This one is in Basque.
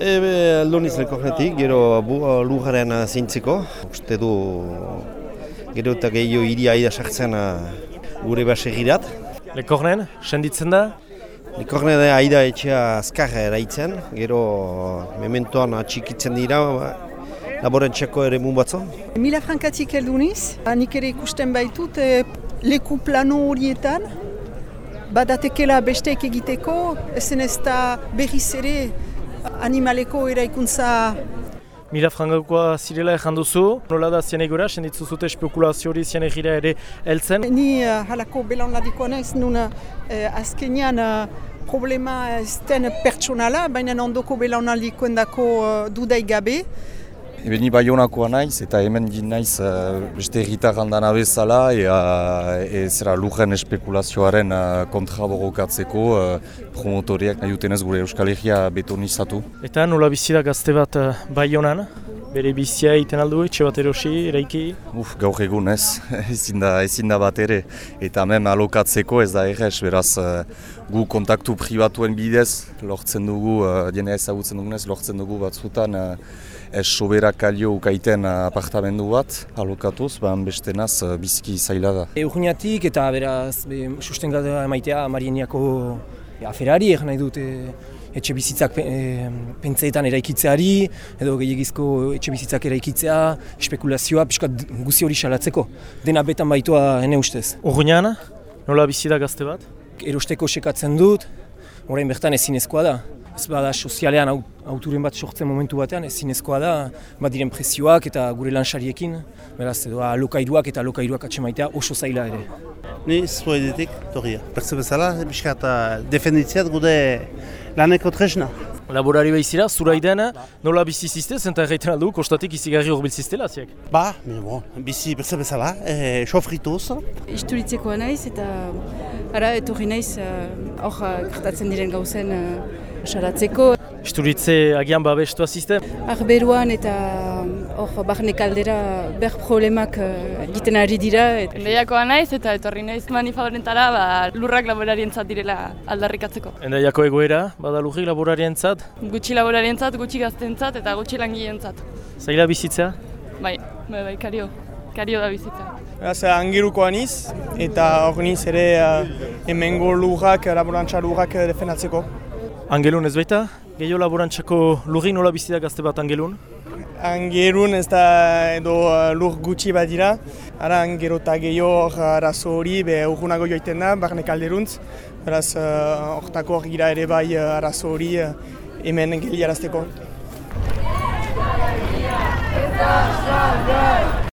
Ebe, aldoniz lekornetik, gero bu, lujaren zintziko. Uste du, gero eta gehiago iria aida sartzen gure basegirat. Lekornen, senditzen da? Lekorne da aida etxea azkar eraitzen, gero mementoan atxikitzen dira, laborentxako ere mun batzo. Mila frankatik elduniz, nik ere ikusten baitut e, leku plano horietan, badatekela besteek egiteko, ezen ez da berriz ere animaleko eraikuntza Mila frangakoa zirela ezan duzu, nola da zianegora, senditzu zute spekulazio hori zianegira ere heltzen? Ni uh, halako belan ladikoa nahiz, nun uh, azkenean uh, problema ez den pertsonala, baina ondoko belan ladikoen dako uh, dudai gabe. Ebe ni baionakoa naiz eta hemen gin naiz uh, beste egitar handan abezala e, e zera lujen espekulazioaren uh, kontra borokatzeko uh, promotoriak nahi dutenez gure Euskal Herria betonizatu. Eta nola bizida gazte bat uh, baionan? Bere bizia egiten aldu, etxe bat erosi, eraiki? Uf, gaur egun ez, ezin da, ezin da bat ere. Eta mem alokatzeko ez da errez, beraz uh, gu kontaktu pribatuen bidez, lortzen dugu, uh, jene ezagutzen dugunez, lortzen dugu batzutan uh, ez sobera kalio ukaiten apartamendu bat, alokatuz, baina beste naz eh, biziki zaila da. Eugeniatik eta beraz, be, susten emaitea Marieniako aferari, egin nahi dut etxe bizitzak e, pentsaetan eraikitzeari, edo gehiagizko etxe bizitzak eraikitzea, espekulazioa, piskat guzi hori salatzeko. Dena betan baitua hene ustez. Urruñan, nola bizida gazte bat? Erosteko sekatzen dut, orain bertan ezinezkoa da ez bada sozialean auturen bat sortzen momentu batean, ez zinezkoa da, bat diren prezioak eta gure lansariekin, beraz, edo alokairuak eta alokairuak atxemaitea oso zaila ere. Ni zua edetik, torria. Pertze bezala, biskat defenditziat gude laneko tresna. Laborari behizira, zura idena, nola bizi zizte, zenta erraiten aldu, kostatik izigarri hor bilziztela, ziak? Ba, bon, bizi pertze bezala, e, sofrituz. Isturitzeko naiz eta ara etorri naiz hor uh, gertatzen diren gauzen uh, salatzeko. Isturitze agian babestua ziste? Arberuan eta hor barne kaldera ber problemak uh, egiten ari dira. Et... Endaiakoa naiz eta etorri naiz manifadorentara ba, lurrak laborarientzat direla aldarrikatzeko. Endaiako egoera, bada lurrik laborarientzat? Gutxi laborarientzat, gutxi gaztentzat eta gutxi langileentzat. Zaila bizitzea? Bai, bai, bai, kario. Kario da bizitza. Beraz, angiruko aniz, eta hor niz ere uh, emengo lurrak, laborantza lurrak defendatzeko. Angelun ez baita? Gehio laborantzako lurri nola bizita gazte bat Angelun? Angerun ez da edo eh, lur gutxi bat dira, ara angero eta gehiago eh, arazo hori be urgunago joiten da, barnek alderuntz, beraz eh, hortako hor gira ere bai arazo hori hemen geliarazteko.